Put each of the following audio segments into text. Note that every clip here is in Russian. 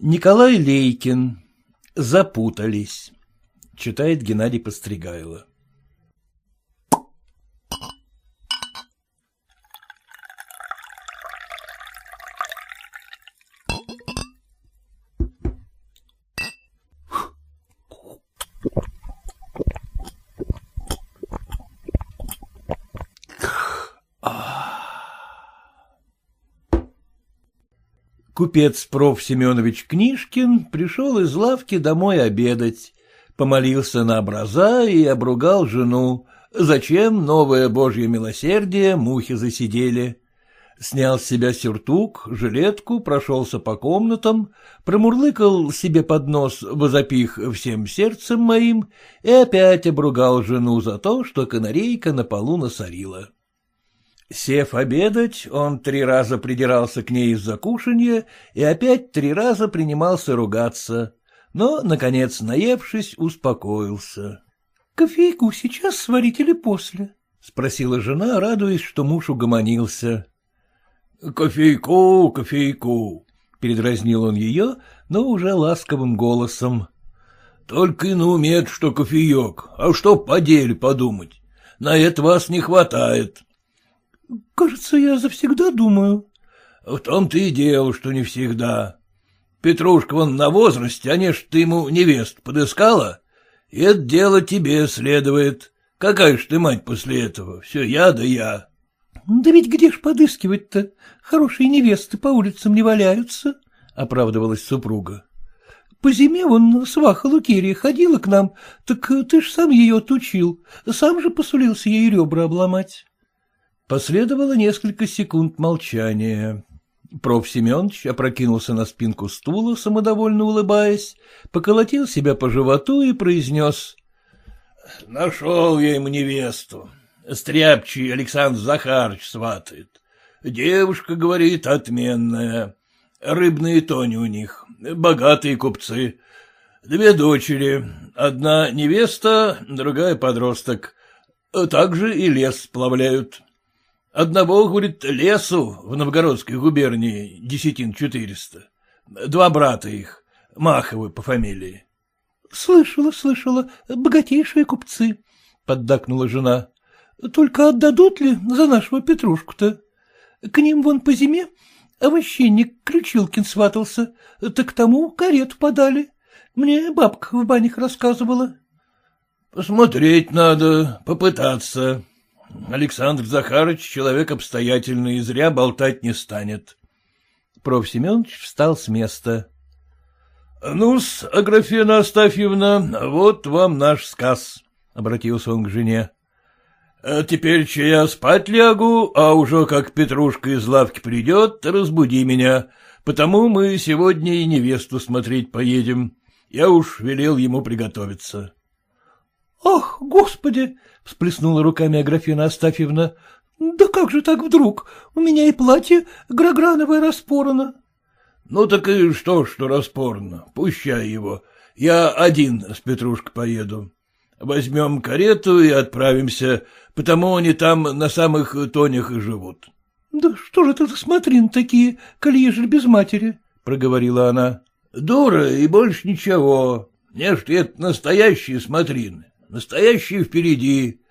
Николай Лейкин. Запутались. Читает Геннадий Постригайло. Купец проф. Семенович Книжкин пришел из лавки домой обедать, помолился на образа и обругал жену, зачем новое божье милосердие мухи засидели. Снял с себя сюртук, жилетку, прошелся по комнатам, промурлыкал себе под нос возопих всем сердцем моим и опять обругал жену за то, что канарейка на полу насорила. Сев обедать, он три раза придирался к ней из-за кушанья и опять три раза принимался ругаться, но, наконец, наевшись, успокоился. — Кофейку сейчас сварить или после? — спросила жена, радуясь, что муж угомонился. — Кофейку, кофейку, — передразнил он ее, но уже ласковым голосом. — Только и на умеет, что кофеек, а что по деле подумать. На это вас не хватает. —— Кажется, я завсегда думаю. — В том-то и дело, что не всегда. Петрушка вон на возрасте, а не ж ты ему невест подыскала, и это дело тебе следует. Какая ж ты мать после этого? Все я да я. — Да ведь где ж подыскивать-то? Хорошие невесты по улицам не валяются, — оправдывалась супруга. — По зиме вон сваха Лукерия ходила к нам, так ты ж сам ее отучил, сам же посулился ей ребра обломать. Последовало несколько секунд молчания. Проф. Семенович опрокинулся на спинку стула, самодовольно улыбаясь, поколотил себя по животу и произнес. — Нашел я ему невесту. Стряпчий Александр Захарович сватает. Девушка, говорит, отменная. Рыбные тони у них, богатые купцы. Две дочери, одна невеста, другая подросток. Также и лес сплавляют. Одного, говорит, лесу в Новгородской губернии десятин четыреста. Два брата их, Маховы по фамилии. — Слышала, слышала, богатейшие купцы, — поддакнула жена. — Только отдадут ли за нашего Петрушку-то? К ним вон по зиме овощенник Ключилкин сватался, так тому карету подали. Мне бабка в банях рассказывала. — Посмотреть надо, попытаться, Александр Захарович человек обстоятельный и зря болтать не станет. Проф. Семенович встал с места. — Ну-с, Аграфена Астафьевна, вот вам наш сказ, — обратился он к жене. А — Теперь че я спать лягу, а уже как Петрушка из лавки придет, разбуди меня, потому мы сегодня и невесту смотреть поедем. Я уж велел ему приготовиться. — Ах, господи! — всплеснула руками Аграфена Астафьевна. — Да как же так вдруг? У меня и платье граграновое распорано. — Ну так и что, что распорно? Пущай его. Я один с Петрушкой поеду. Возьмем карету и отправимся, потому они там на самых тонях и живут. — Да что же это за смотрин такие, коли ежели без матери? — проговорила она. — Дура и больше ничего. Не ж это настоящие смотрины настоящие впереди.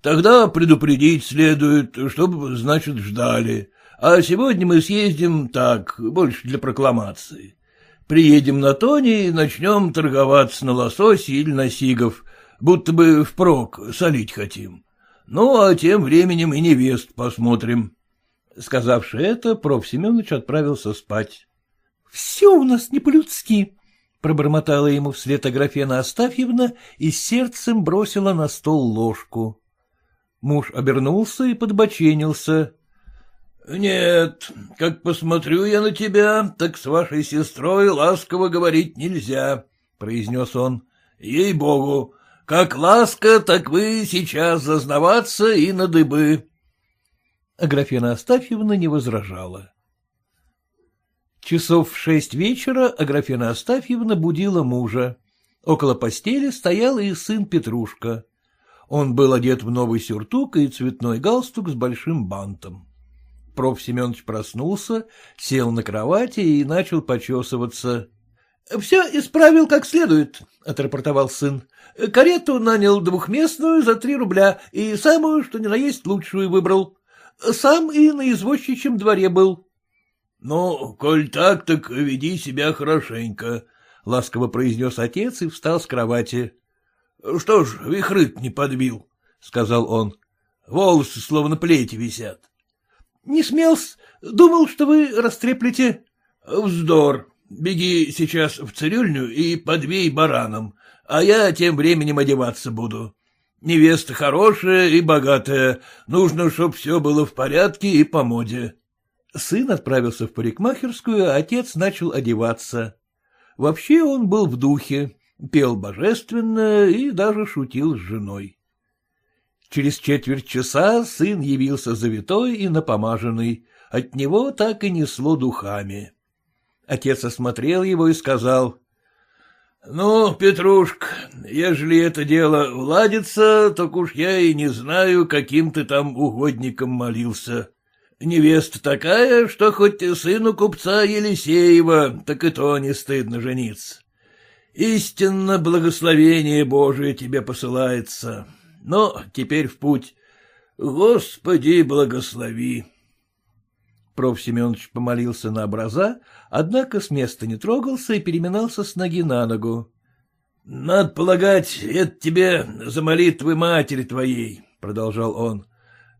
Тогда предупредить следует, чтобы, значит, ждали. А сегодня мы съездим так, больше для прокламации. Приедем на Тони и начнем торговаться на лососе или на сигов, будто бы впрок солить хотим. Ну, а тем временем и невест посмотрим. Сказавши это, проф. Семенович отправился спать. — Все у нас не по-людски, Пробормотала ему вслед Аграфена Астафьевна и сердцем бросила на стол ложку. Муж обернулся и подбоченился. — Нет, как посмотрю я на тебя, так с вашей сестрой ласково говорить нельзя, — произнес он. — Ей-богу, как ласка, так вы сейчас зазнаваться и на дыбы. Аграфена Астафьевна не возражала. Часов в шесть вечера Аграфена Астафьевна будила мужа. Около постели стоял и сын Петрушка. Он был одет в новый сюртук и цветной галстук с большим бантом. Проф. Семенович проснулся, сел на кровати и начал почесываться. — Все исправил как следует, — отрапортовал сын. — Карету нанял двухместную за три рубля и самую, что ни на есть, лучшую выбрал. Сам и на извозчичьем дворе был. — Ну, коль так, так веди себя хорошенько, — ласково произнес отец и встал с кровати. — Что ж, вихрыт не подбил, — сказал он. — Волосы словно плети висят. — Не смелся, думал, что вы растреплете. — Вздор. Беги сейчас в цирюльню и подвей бараном, а я тем временем одеваться буду. Невеста хорошая и богатая, нужно, чтоб все было в порядке и по моде. Сын отправился в парикмахерскую, а отец начал одеваться. Вообще он был в духе, пел божественно и даже шутил с женой. Через четверть часа сын явился завитой и напомаженный, от него так и несло духами. Отец осмотрел его и сказал. — Ну, Петрушка, ежели это дело владится, так уж я и не знаю, каким ты там угодником молился. Невеста такая, что хоть сыну купца Елисеева, так и то не стыдно жениться. Истинно благословение Божие тебе посылается. Но теперь в путь. Господи, благослови. Проф. Семенович помолился на образа, однако с места не трогался и переминался с ноги на ногу. — Надо полагать, это тебе за молитвы матери твоей, — продолжал он, —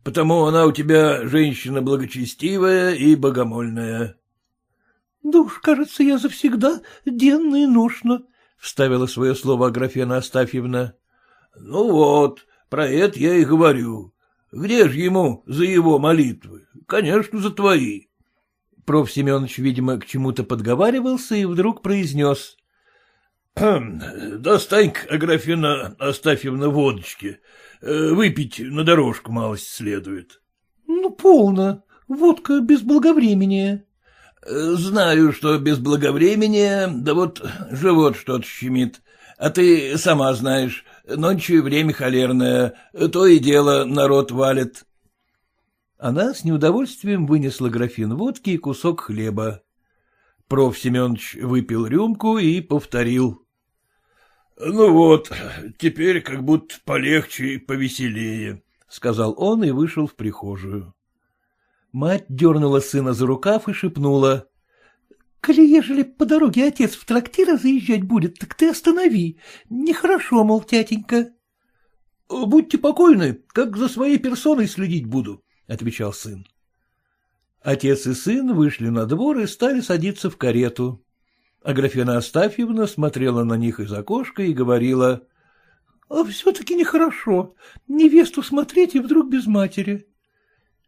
потому она у тебя женщина благочестивая и богомольная. — Да уж, кажется, я завсегда денно и ношно, — вставила свое слово Аграфена Астафьевна. — Ну вот, про это я и говорю. Где же ему за его молитвы? Конечно, за твои. Проф. Семенович, видимо, к чему-то подговаривался и вдруг произнес. — Достань-ка, Аграфена Астафьевна, водочки. Э, выпить на дорожку малость следует. — Ну, полно. Водка без благовремения. — Знаю, что без благовремения, да вот живот что-то щемит. А ты сама знаешь, ночью время холерное, то и дело народ валит. Она с неудовольствием вынесла графин водки и кусок хлеба. Проф. Семенович выпил рюмку и повторил. — Ну вот, теперь как будто полегче и повеселее, — сказал он и вышел в прихожую. Мать дернула сына за рукав и шепнула. Коли ежели по дороге отец в трактир заезжать будет, так ты останови. Нехорошо, мол, тятенька. — Будьте покойны, как за своей персоной следить буду, — отвечал сын. Отец и сын вышли на двор и стали садиться в карету. Аграфена Астафьевна смотрела на них из окошка и говорила. — А все-таки нехорошо. Невесту смотреть и вдруг без матери.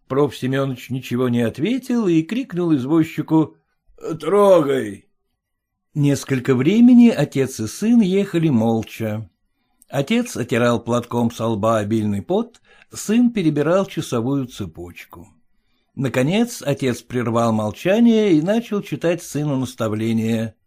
Проф. Семенович ничего не ответил и крикнул извозчику. — Трогай. Несколько времени отец и сын ехали молча. Отец отирал платком со лба обильный пот, сын перебирал часовую цепочку. Наконец отец прервал молчание и начал читать сыну наставление. —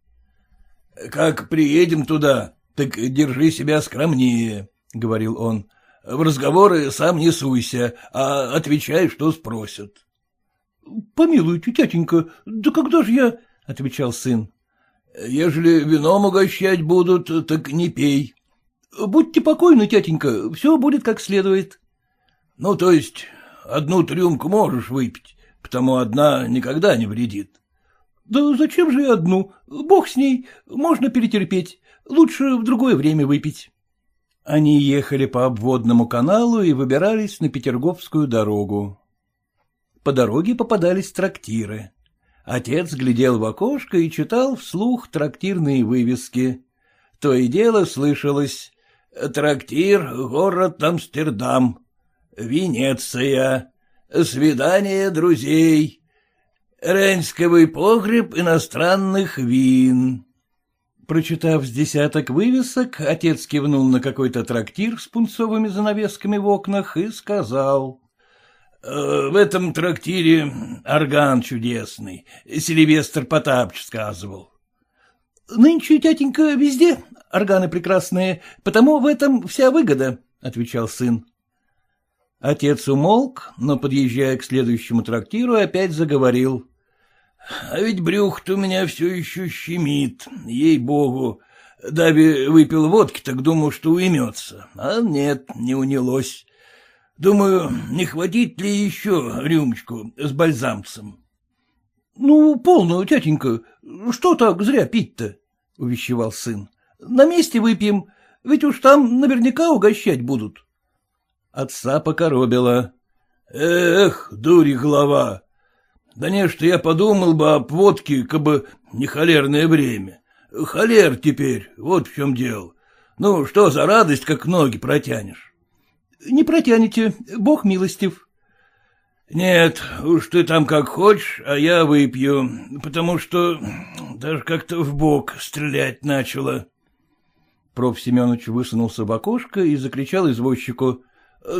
Как приедем туда, так держи себя скромнее, — говорил он. — В разговоры сам не суйся, а отвечай, что спросят. — Помилуйте, тятенька, да когда же я... — отвечал сын. — Ежели вином угощать будут, так не пей. — Будьте покойны, тятенька, все будет как следует. — Ну, то есть, одну трюмку можешь выпить, потому одна никогда не вредит. — Да зачем же и одну? Бог с ней, можно перетерпеть. Лучше в другое время выпить. Они ехали по обводному каналу и выбирались на Петерговскую дорогу. По дороге попадались трактиры. Отец глядел в окошко и читал вслух трактирные вывески. То и дело слышалось «Трактир, город Амстердам», «Венеция», «Свидание друзей», «Ренсковый погреб иностранных вин». Прочитав с десяток вывесок, отец кивнул на какой-то трактир с пунцовыми занавесками в окнах и сказал. Э, в этом трактире орган чудесный, Сильвестр Потапч сказывал. — Нынче, тятенька, везде органы прекрасные, потому в этом вся выгода, — отвечал сын. Отец умолк, но, подъезжая к следующему трактиру, опять заговорил. А ведь брюх-то у меня все еще щемит, ей-богу. Дави выпил водки, так думал, что уймется. А нет, не унялось. Думаю, не хватит ли еще рюмочку с бальзамцем? — Ну, полную, тятенька, что так зря пить-то? — увещевал сын. — На месте выпьем, ведь уж там наверняка угощать будут. Отца покоробило. — Эх, дури голова! Да не, что я подумал бы об водке, как бы не холерное время. Холер теперь, вот в чем дело. Ну, что за радость, как ноги протянешь? — Не протянете, бог милостив. — Нет, уж ты там как хочешь, а я выпью, потому что даже как-то в бок стрелять начало. Проф. Семенович высунулся в окошко и закричал извозчику. —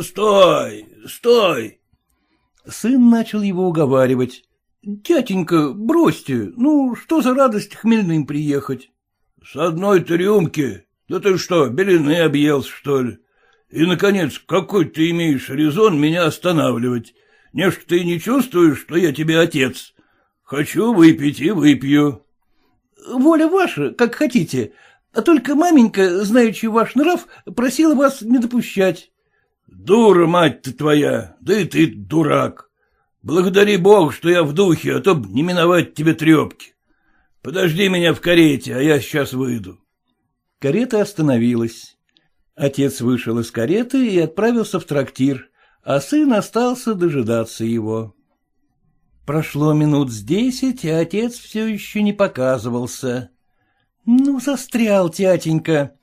Стой, стой! Сын начал его уговаривать. — Тятенька, бросьте, ну, что за радость хмельным приехать? — С одной-то? Да ты что, белины объелся, что ли? И, наконец, какой ты имеешь резон меня останавливать? Не что ты не чувствуешь, что я тебе отец? Хочу выпить и выпью. — Воля ваша, как хотите, а только маменька, знаючи ваш нрав, просила вас не допущать. — Дура, мать ты твоя, да и ты дурак. Благодари Бог, что я в духе, а то б не миновать тебе трепки. Подожди меня в карете, а я сейчас выйду. Карета остановилась. Отец вышел из кареты и отправился в трактир, а сын остался дожидаться его. Прошло минут с десять, а отец все еще не показывался. Ну, застрял тятенька.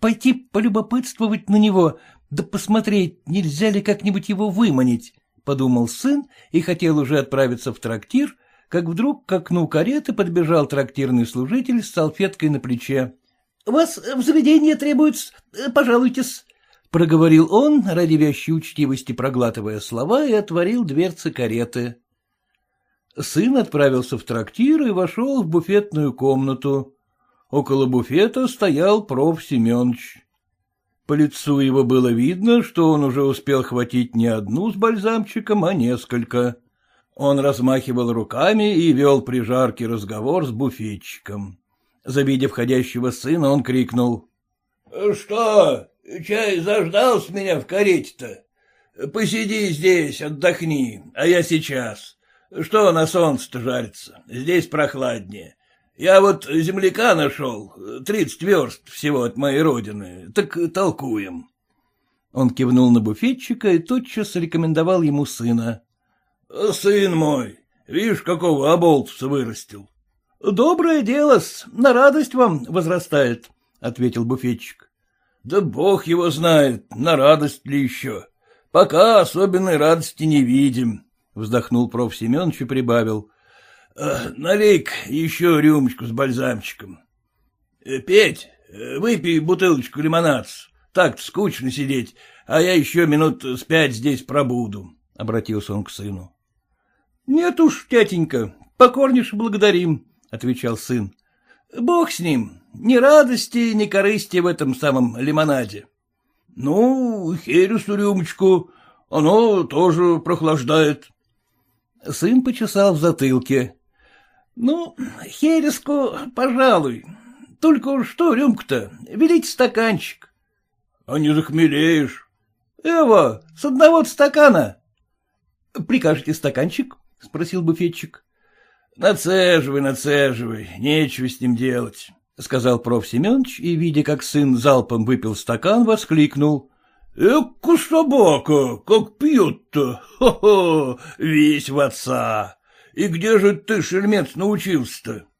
Пойти полюбопытствовать на него, да посмотреть, нельзя ли как-нибудь его выманить. — подумал сын и хотел уже отправиться в трактир, как вдруг к окну кареты подбежал трактирный служитель с салфеткой на плече. — Вас в заведение требуется, пожалуйтесь, — проговорил он, ради вящей учтивости проглатывая слова, и отворил дверцы кареты. Сын отправился в трактир и вошел в буфетную комнату. Около буфета стоял проф. Семенович. По лицу его было видно, что он уже успел хватить не одну с бальзамчиком, а несколько. Он размахивал руками и вел при жаркий разговор с буфетчиком. Завидев входящего сына, он крикнул. — Что, чай заждался меня в карете-то? Посиди здесь, отдохни, а я сейчас. Что на солнце-то жарится? Здесь прохладнее. Я вот земляка нашел, тридцать верст всего от моей родины, так толкуем. Он кивнул на буфетчика и тотчас рекомендовал ему сына. — Сын мой, видишь, какого оболтуса вырастил. — Доброе дело на радость вам возрастает, — ответил буфетчик. — Да бог его знает, на радость ли еще. Пока особенной радости не видим, — вздохнул проф. Семенович и прибавил. Э, налей еще рюмочку с бальзамчиком. Э, Петь, э, выпей бутылочку лимонад. Так скучно сидеть, а я еще минут с пять здесь пробуду, — обратился он к сыну. — Нет уж, тятенька, покорнейше благодарим, — отвечал сын. — Бог с ним, ни радости, ни корысти в этом самом лимонаде. — Ну, хересу рюмочку, оно тоже прохлаждает. Сын почесал в затылке. — Ну, хереску, пожалуй. Только что рюмка-то? Велите стаканчик. — А не захмелеешь. — Эва, с одного стакана. — Прикажете стаканчик? — спросил буфетчик. — Нацеживай, нацеживай, нечего с ним делать, — сказал проф. Семенович, и, видя, как сын залпом выпил стакан, воскликнул. — Эка собака, как пьет-то, хо-хо, весь в отца. И где же ты, шельмец, научился-то? —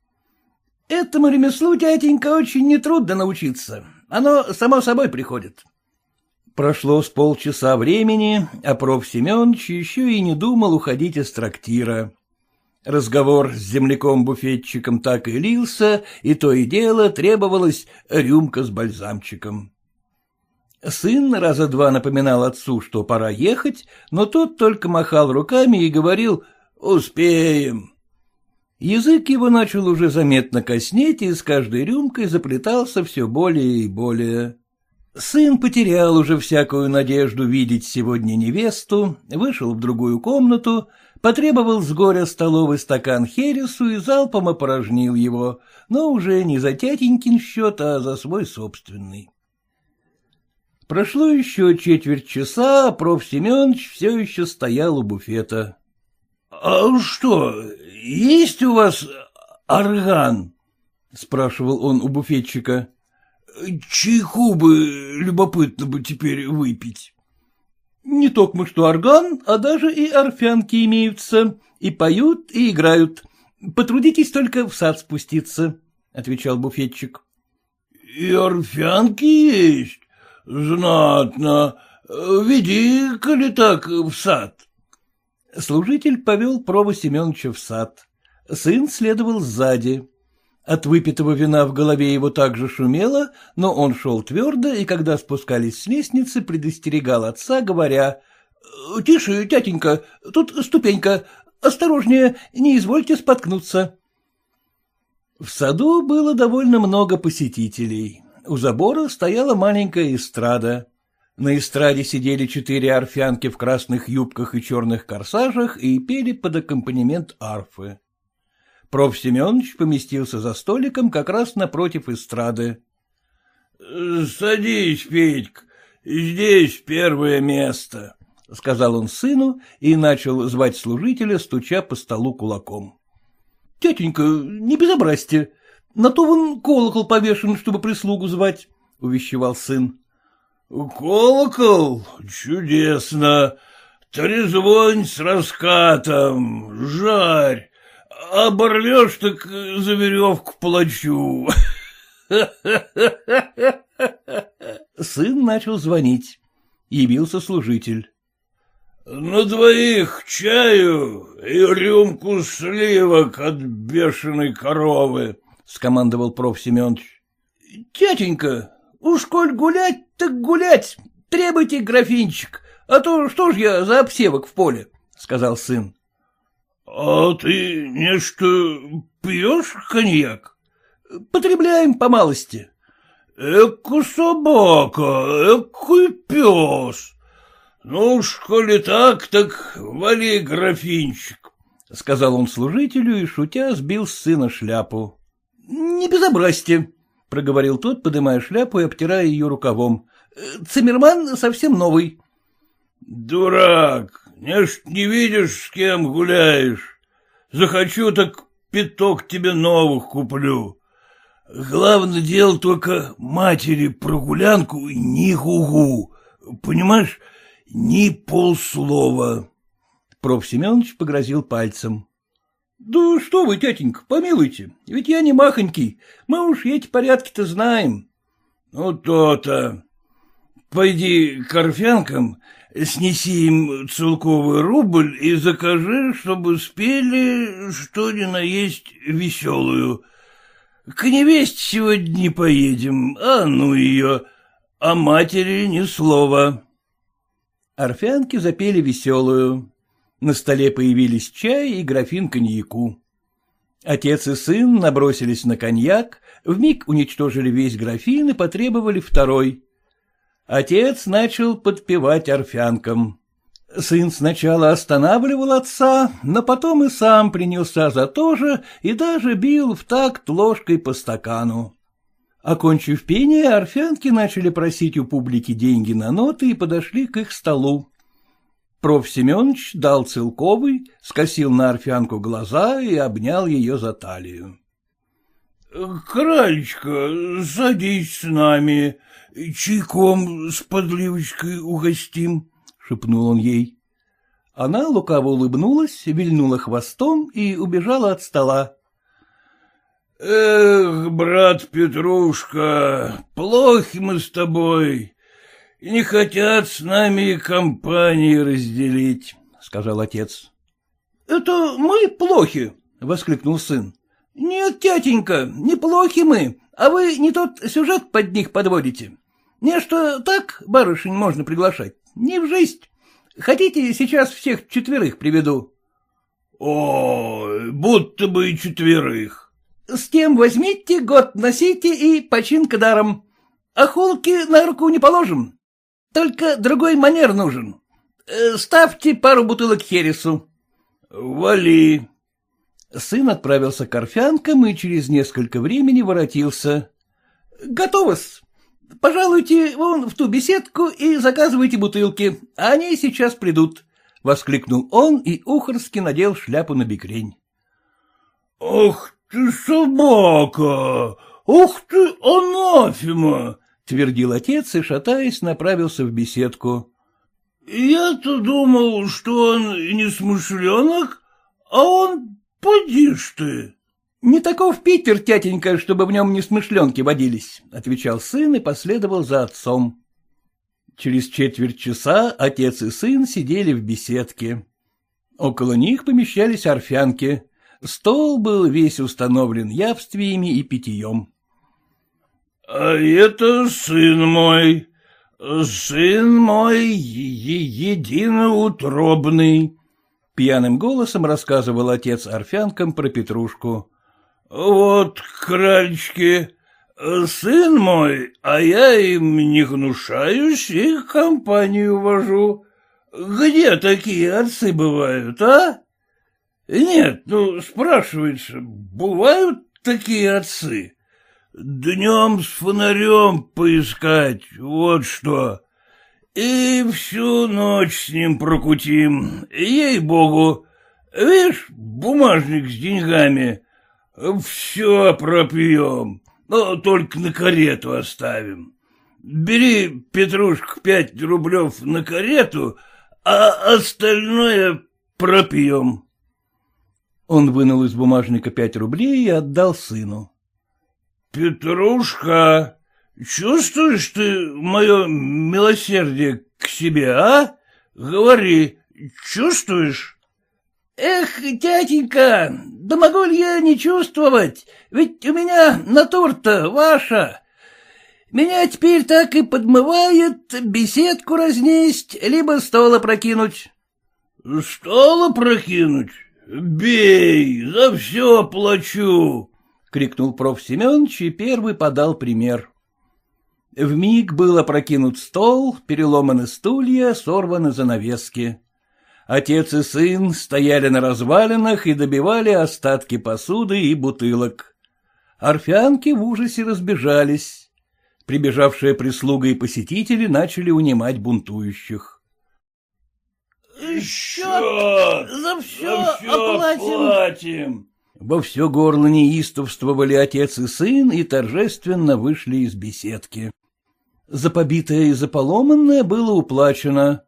Этому ремеслу, тятенька, очень нетрудно научиться. Оно само собой приходит. Прошло с полчаса времени, а проф. Семенович еще и не думал уходить из трактира. Разговор с земляком-буфетчиком так и лился, и то и дело требовалась рюмка с бальзамчиком. Сын раза два напоминал отцу, что пора ехать, но тот только махал руками и говорил Успеем. Язык его начал уже заметно коснеть, и с каждой рюмкой заплетался все более и более. Сын потерял уже всякую надежду видеть сегодня невесту, вышел в другую комнату, потребовал с горя столовый стакан хересу и залпом опорожнил его, но уже не за тятенькин счет, а за свой собственный. Прошло еще четверть часа, а проф. Семенович все еще стоял у буфета. — А что, есть у вас орган? — спрашивал он у буфетчика. — Чайку бы любопытно бы теперь выпить. — Не только что орган, а даже и орфянки имеются, и поют, и играют. Потрудитесь только в сад спуститься, — отвечал буфетчик. — И орфянки есть? Знатно. Веди, коли так, в сад. Служитель повел Проба Семеновича в сад. Сын следовал сзади. От выпитого вина в голове его также шумело, но он шел твердо, и когда спускались с лестницы, предостерегал отца, говоря, — Тише, тятенька, тут ступенька, осторожнее, не извольте споткнуться. В саду было довольно много посетителей. У забора стояла маленькая эстрада. На эстраде сидели четыре арфянки в красных юбках и черных корсажах и пели под аккомпанемент арфы. Проф. Семенович поместился за столиком как раз напротив эстрады. — Садись, Петька, здесь первое место, — сказал он сыну и начал звать служителя, стуча по столу кулаком. — Тетенька, не безобразьте, на то вон колокол повешен, чтобы прислугу звать, — увещевал сын. — Колокол? Чудесно. Трезвонь с раскатом, жарь. Оборвешь, так за веревку плачу. Сын начал звонить. Явился служитель. — На двоих чаю и рюмку сливок от бешеной коровы, — скомандовал проф. Семенович. — Тятенька, уж коль гулять, так гулять, требуйте графинчик, а то что ж я за обсевок в поле, — сказал сын. — А ты нечто пьешь коньяк? — Потребляем по малости. — Эка собака, экой пес. Ну уж, коли так, так вали графинчик, — сказал он служителю и, шутя, сбил с сына шляпу. — Не безобразьте, — проговорил тот, подымая шляпу и обтирая ее рукавом. — Циммерман совсем новый. — Дурак, не не видишь, с кем гуляешь. Захочу, так пяток тебе новых куплю. Главное дело только матери прогулянку ни гугу. Понимаешь, ни полслова. Проф. Семенович погрозил пальцем. Да что вы, тятенька, помилуйте, ведь я не махонький, мы уж эти порядки-то знаем. Ну, то-то. Пойди к орфянкам, снеси им целковый рубль и закажи, чтобы спели, что ни на есть веселую. К невесте сегодня не поедем, а ну ее, а матери ни слова. Орфянки запели веселую. На столе появились чай и графин коньяку. Отец и сын набросились на коньяк, вмиг уничтожили весь графин и потребовали второй. Отец начал подпевать орфянкам. Сын сначала останавливал отца, но потом и сам принялся за то же и даже бил в такт ложкой по стакану. Окончив пение, орфянки начали просить у публики деньги на ноты и подошли к их столу. Проф. Семенович дал целковый, скосил на орфянку глаза и обнял ее за талию. — Кралечка, садись с нами, чайком с подливочкой угостим, — шепнул он ей. Она лукаво улыбнулась, вильнула хвостом и убежала от стола. — Эх, брат Петрушка, плохи мы с тобой, и не хотят с нами компании разделить, — сказал отец. — Это мы плохи, — воскликнул сын. — Нет, тятенька, не плохи мы, а вы не тот сюжет под них подводите. Не что так барышень можно приглашать, не в жизнь. Хотите, сейчас всех четверых приведу? — О, будто бы и четверых. — С кем возьмите, год носите и починка даром. А холки на руку не положим. Только другой манер нужен. Э, ставьте пару бутылок хересу. Вали. Сын отправился к орфянкам и через несколько времени воротился. — Готово-с. Пожалуйте вон в ту беседку и заказывайте бутылки, они сейчас придут, — воскликнул он, и Ухарский надел шляпу на бекрень. — Ах ты собака! Ух ты, анафема! — твердил отец и, шатаясь, направился в беседку. — Я-то думал, что он не смышленок, а он поди ж ты. — Не таков Питер, тятенька, чтобы в нем не смышленки водились, — отвечал сын и последовал за отцом. Через четверть часа отец и сын сидели в беседке. Около них помещались орфянки. Стол был весь установлен явствиями и питьем. — А это сын мой, сын мой единоутробный, — пьяным голосом рассказывал отец орфянкам про Петрушку. Вот, кральчики, сын мой, а я им не гнушаюсь и компанию вожу. Где такие отцы бывают, а? Нет, ну, спрашивается, бывают такие отцы? Днем с фонарем поискать, вот что. И всю ночь с ним прокутим, ей-богу. Видишь, бумажник с деньгами — все пропьем, но только на карету оставим. Бери, Петрушка, пять рублев на карету, а остальное пропьем. Он вынул из бумажника пять рублей и отдал сыну. — Петрушка, чувствуешь ты мое милосердие к себе, а? Говори, чувствуешь? Эх, тятенька, да могу ли я не чувствовать? Ведь у меня натура-то ваша. Меня теперь так и подмывает беседку разнесть, либо стола прокинуть. — Стола прокинуть? Бей, за все плачу! — крикнул проф. Семенович и первый подал пример. В миг был опрокинут стол, переломаны стулья, сорваны занавески. Отец и сын стояли на развалинах и добивали остатки посуды и бутылок. Орфянки в ужасе разбежались. Прибежавшая прислуга и посетители начали унимать бунтующих. — Счет за все, за все оплатим. оплатим. Во все горло неистовствовали отец и сын и торжественно вышли из беседки. За побитое и за поломанное было уплачено.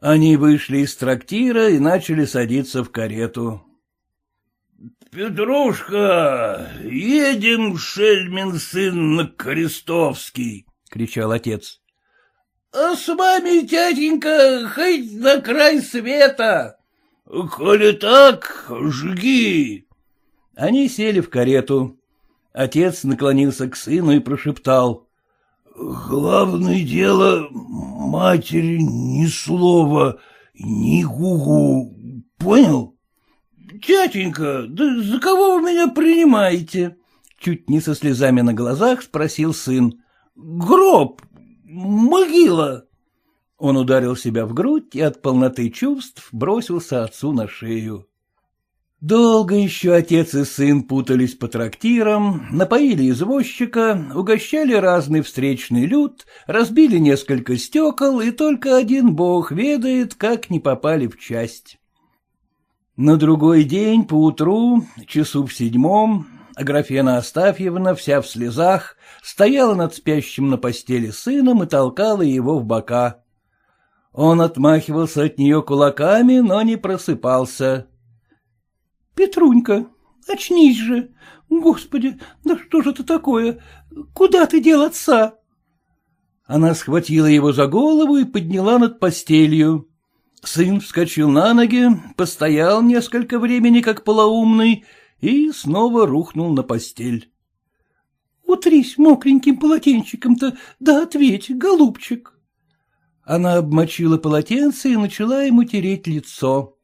Они вышли из трактира и начали садиться в карету. — Петрушка, едем, шельмин сын, на Крестовский! — кричал отец. — А с вами, тятенька, хоть на край света! — Коли так, жги! Они сели в карету. Отец наклонился к сыну и прошептал. Главное дело, матери ни слова, ни гугу, понял? Тятенька, да за кого вы меня принимаете? Чуть не со слезами на глазах спросил сын. Гроб, могила. Он ударил себя в грудь и от полноты чувств бросился отцу на шею. Долго еще отец и сын путались по трактирам, напоили извозчика, угощали разный встречный люд, разбили несколько стекол, и только один бог ведает, как не попали в часть. На другой день поутру, часу в седьмом, Аграфена Астафьевна, вся в слезах, стояла над спящим на постели сыном и толкала его в бока. Он отмахивался от нее кулаками, но не просыпался. Петрунька, очнись же. Господи, да что же это такое? Куда ты дел отца? Она схватила его за голову и подняла над постелью. Сын вскочил на ноги, постоял несколько времени, как полоумный, и снова рухнул на постель. — Утрись мокреньким полотенчиком-то, да ответь, голубчик. Она обмочила полотенце и начала ему тереть лицо.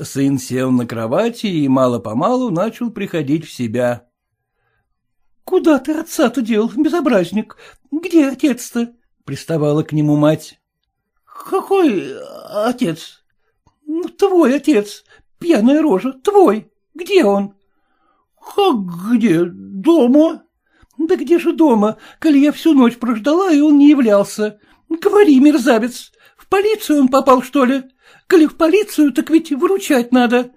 Сын сел на кровати и мало-помалу начал приходить в себя. — Куда ты отца-то дел, безобразник? Где отец-то? — приставала к нему мать. — Какой отец? Ну, твой отец, пьяная рожа, твой. Где он? — Как где? Дома? — Да где же дома, коли я всю ночь прождала, и он не являлся? Говори, мерзавец, в полицию он попал, что ли? Коли в полицию, так ведь выручать надо.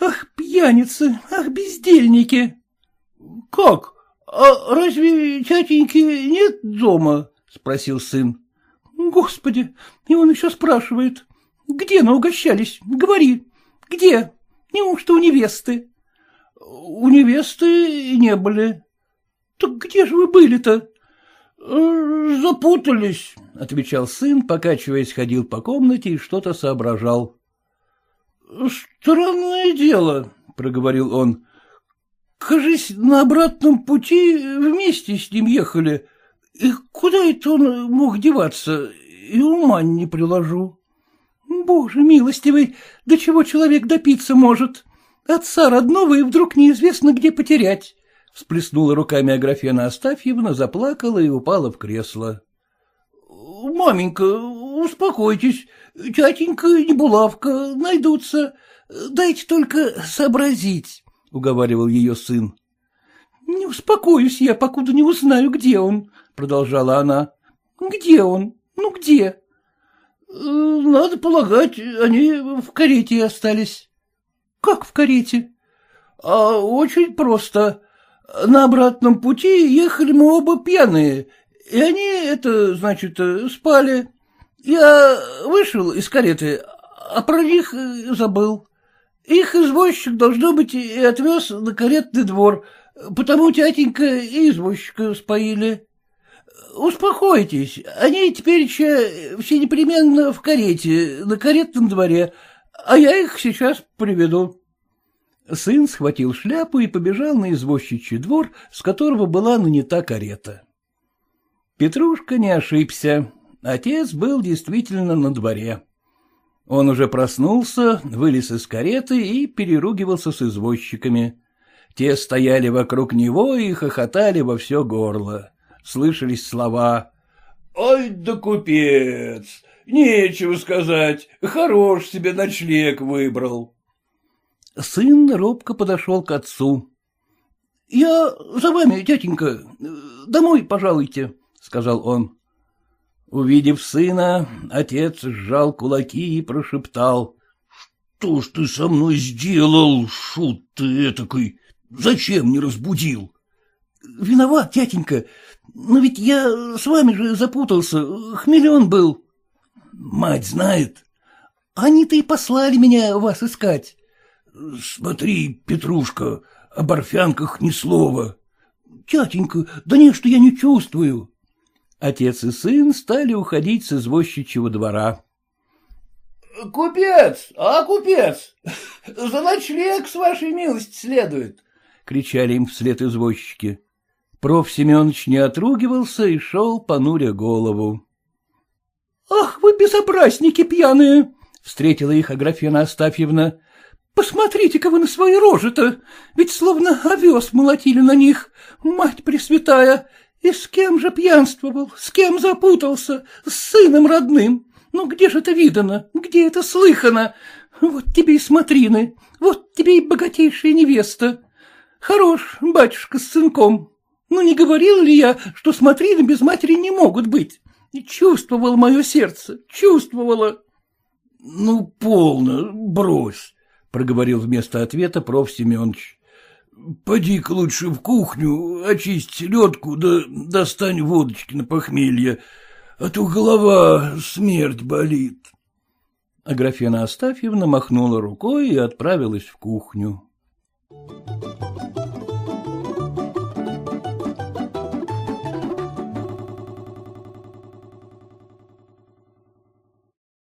Ах, пьяницы, ах, бездельники! — Как? А разве тятеньки нет дома? — спросил сын. — Господи, и он еще спрашивает. Где наугощались? Говори, где? Неужто у невесты? — У невесты не были. — Так где же вы были-то? Э, — Запутались, — отвечал сын, покачиваясь, ходил по комнате и что-то соображал. — Странное дело, — проговорил он. — Кажись, на обратном пути вместе с ним ехали. И куда это он мог деваться, и ума не приложу. — Боже милостивый, до чего человек допиться может? Отца родного и вдруг неизвестно, где потерять. Всплеснула руками Аграфена Астафьевна, заплакала и упала в кресло. — Маменька, успокойтесь, тятенька и булавка найдутся. Дайте только сообразить, — уговаривал ее сын. — Не успокоюсь я, покуда не узнаю, где он, — продолжала она. — Где он? Ну, где? — Надо полагать, они в карете остались. — Как в карете? — А очень просто. На обратном пути ехали мы оба пьяные, и они, это, значит, спали. Я вышел из кареты, а про них забыл. Их извозчик, должно быть, и отвез на каретный двор, потому тятенька и извозчика споили. Успокойтесь, они теперь еще все непременно в карете, на каретном дворе, а я их сейчас приведу. Сын схватил шляпу и побежал на извозчичий двор, с которого была нанята карета. Петрушка не ошибся. Отец был действительно на дворе. Он уже проснулся, вылез из кареты и переругивался с извозчиками. Те стояли вокруг него и хохотали во все горло. Слышались слова. — Ай да купец! Нечего сказать, хорош себе ночлег выбрал. Сын робко подошел к отцу. — Я за вами, тетенька, домой пожалуйте, — сказал он. Увидев сына, отец сжал кулаки и прошептал. — Что ж ты со мной сделал, шут ты этакой? Зачем не разбудил? — Виноват, тятенька, но ведь я с вами же запутался, хмелен был. — Мать знает? — Они-то и послали меня вас искать. — Смотри, Петрушка, о борфянках ни слова. — Тятенька, да нет, что я не чувствую. Отец и сын стали уходить с извозчичьего двора. — Купец, а купец, за ночлег с вашей милости следует, — кричали им вслед извозчики. Проф. Семенович не отругивался и шел, понуря голову. — Ах, вы безобразники пьяные! — встретила их Аграфена Астафьевна. Посмотрите-ка вы на свои рожи-то, ведь словно овес молотили на них, мать пресвятая. И с кем же пьянствовал, с кем запутался, с сыном родным? Ну где же это видано, где это слыхано? Вот тебе и смотрины, вот тебе и богатейшая невеста. Хорош батюшка с сынком. Ну не говорил ли я, что смотрины без матери не могут быть? И чувствовало мое сердце, чувствовало. — Ну, полно, брось, — проговорил вместо ответа проф. Семенович. — Поди-ка лучше в кухню, очисть селедку, да достань водочки на похмелье, а то голова смерть болит. Аграфена Астафьевна махнула рукой и отправилась в кухню. Thank you.